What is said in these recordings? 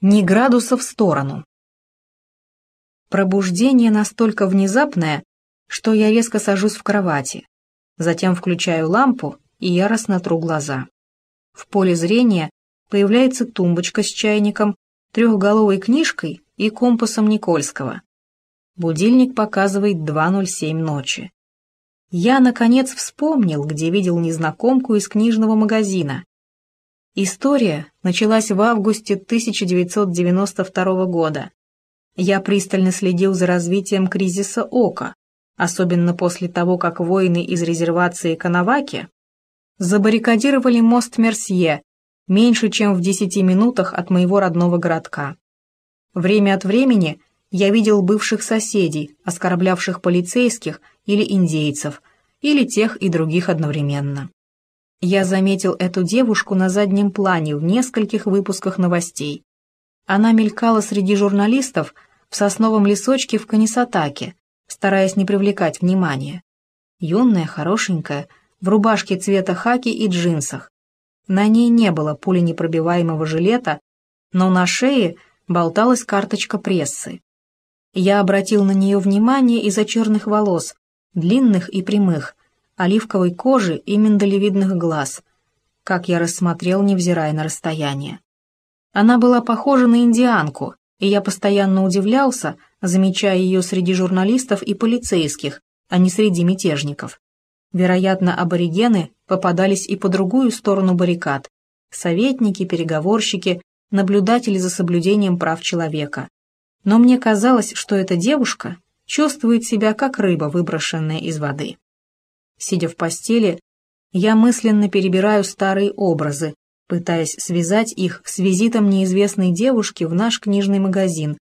Ни градуса в сторону. Пробуждение настолько внезапное, что я резко сажусь в кровати. Затем включаю лампу и яростно тру глаза. В поле зрения появляется тумбочка с чайником, трехголовой книжкой и компасом Никольского. Будильник показывает 2.07 ночи. Я, наконец, вспомнил, где видел незнакомку из книжного магазина. История началась в августе 1992 года. Я пристально следил за развитием кризиса Ока, особенно после того, как воины из резервации Канаваки забаррикадировали мост Мерсье меньше, чем в десяти минутах от моего родного городка. Время от времени я видел бывших соседей, оскорблявших полицейских или индейцев, или тех и других одновременно. Я заметил эту девушку на заднем плане в нескольких выпусках новостей. Она мелькала среди журналистов в сосновом лесочке в Канисатаке, стараясь не привлекать внимания. Юная, хорошенькая, в рубашке цвета хаки и джинсах. На ней не было пуленепробиваемого жилета, но на шее болталась карточка прессы. Я обратил на нее внимание из-за черных волос, длинных и прямых, оливковой кожи и миндалевидных глаз, как я рассмотрел, невзирая на расстояние. Она была похожа на индианку, и я постоянно удивлялся, замечая ее среди журналистов и полицейских, а не среди мятежников. Вероятно, аборигены попадались и по другую сторону баррикад. Советники, переговорщики, наблюдатели за соблюдением прав человека. Но мне казалось, что эта девушка чувствует себя как рыба, выброшенная из воды. Сидя в постели, я мысленно перебираю старые образы, пытаясь связать их с визитом неизвестной девушки в наш книжный магазин.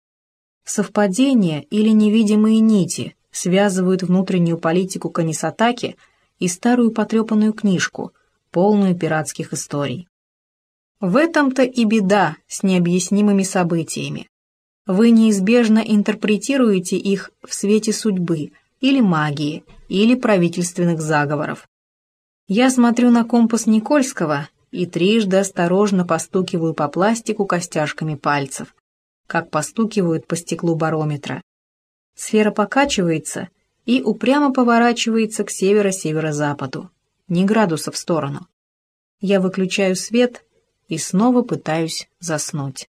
Совпадения или невидимые нити связывают внутреннюю политику Канисатаки и старую потрепанную книжку, полную пиратских историй. В этом-то и беда с необъяснимыми событиями. Вы неизбежно интерпретируете их в свете судьбы или магии, или правительственных заговоров. Я смотрю на компас Никольского и трижды осторожно постукиваю по пластику костяшками пальцев, как постукивают по стеклу барометра. Сфера покачивается и упрямо поворачивается к северо-северо-западу, не градуса в сторону. Я выключаю свет и снова пытаюсь заснуть.